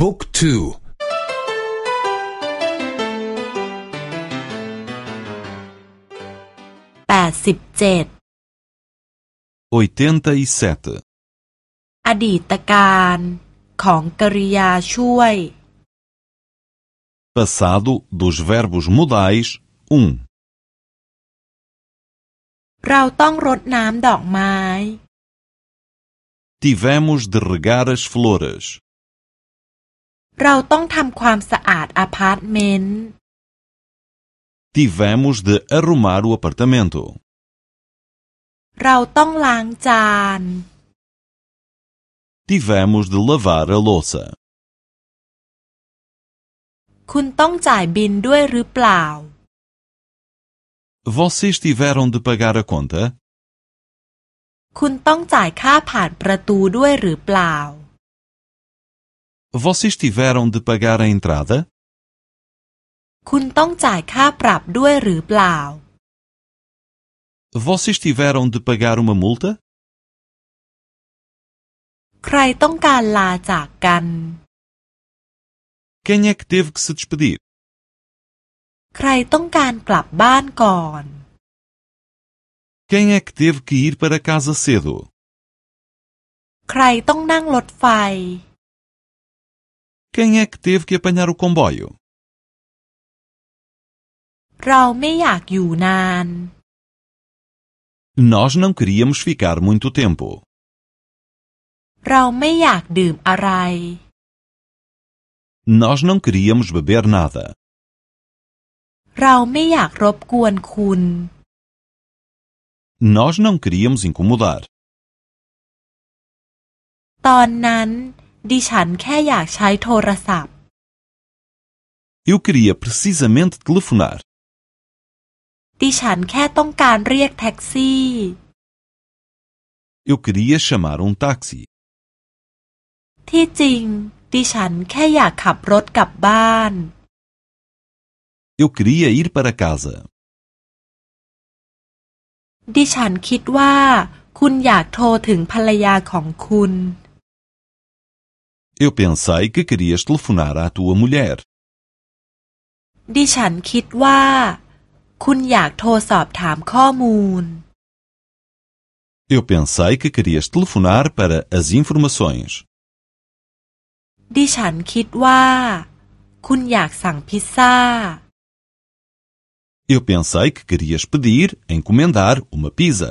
บุ๊กทู แปดสิบเจ็ด 87. อดีตการของกริยาช่วย Passado dos verbos modais 1. เราต้องรดน้ำดอกไม้ Tivemos de regar as flores. เราต้องทำความสะอาดอพาร์ตเมนต์ Tivemos de arrumar o apartamento. เราต้องล้างจาน Tivemos de lavar a louça. คุณต้องจ่ายบินด้วยหรือเปล่า Vocês tiveram de pagar a conta? คุณต้องจ่ายค่าผ่านประตูด้วยหรือเปล่า Vocês tiveram de pagar a entrada? คุณต้องจ่ายค่าปรับด้วยหรือเปล่า Vocês tiveram de pagar uma multa? ใครต้องการลาจากกัน Quem é que teve que se despedir? ใครต้องการกลับบ้านก่อน Quem é que teve que ir para casa cedo? ใครต้องนั่งรถไฟ Quem é que teve que apanhar o comboio? เราไม่อยากอยู่นาน Nós não queríamos ficar muito tempo. เราไม่อยากดื่มอะไร Nós não queríamos beber nada. เราไม่อยากรบกวนคุณ Nós não queríamos incomodar. ตอนนั้น ดิฉันแค่อยากใช้โทรศัพท์ Eu queria precisamente telefonar. ดิฉันแค่ต้องการเรียกแท็กซี่ Eu queria chamar um táxi. ที่จริง ดิฉันแค่อยากขับรถกลับบ้าน Eu queria ir para casa. ดิฉันคิดว่า คุณอยากโทรถึงภรรยาของคุณ Eu pensei que querias telefonar à tua mulher. ดิฉันคิดว่า คุณอยากโทรสอบถามข้อมูล Eu pensei que querias telefonar para as informações. ดิฉันคิดว่า คุณอยากสั่งพิซซ่า Eu pensei que querias pedir, encomendar uma pizza.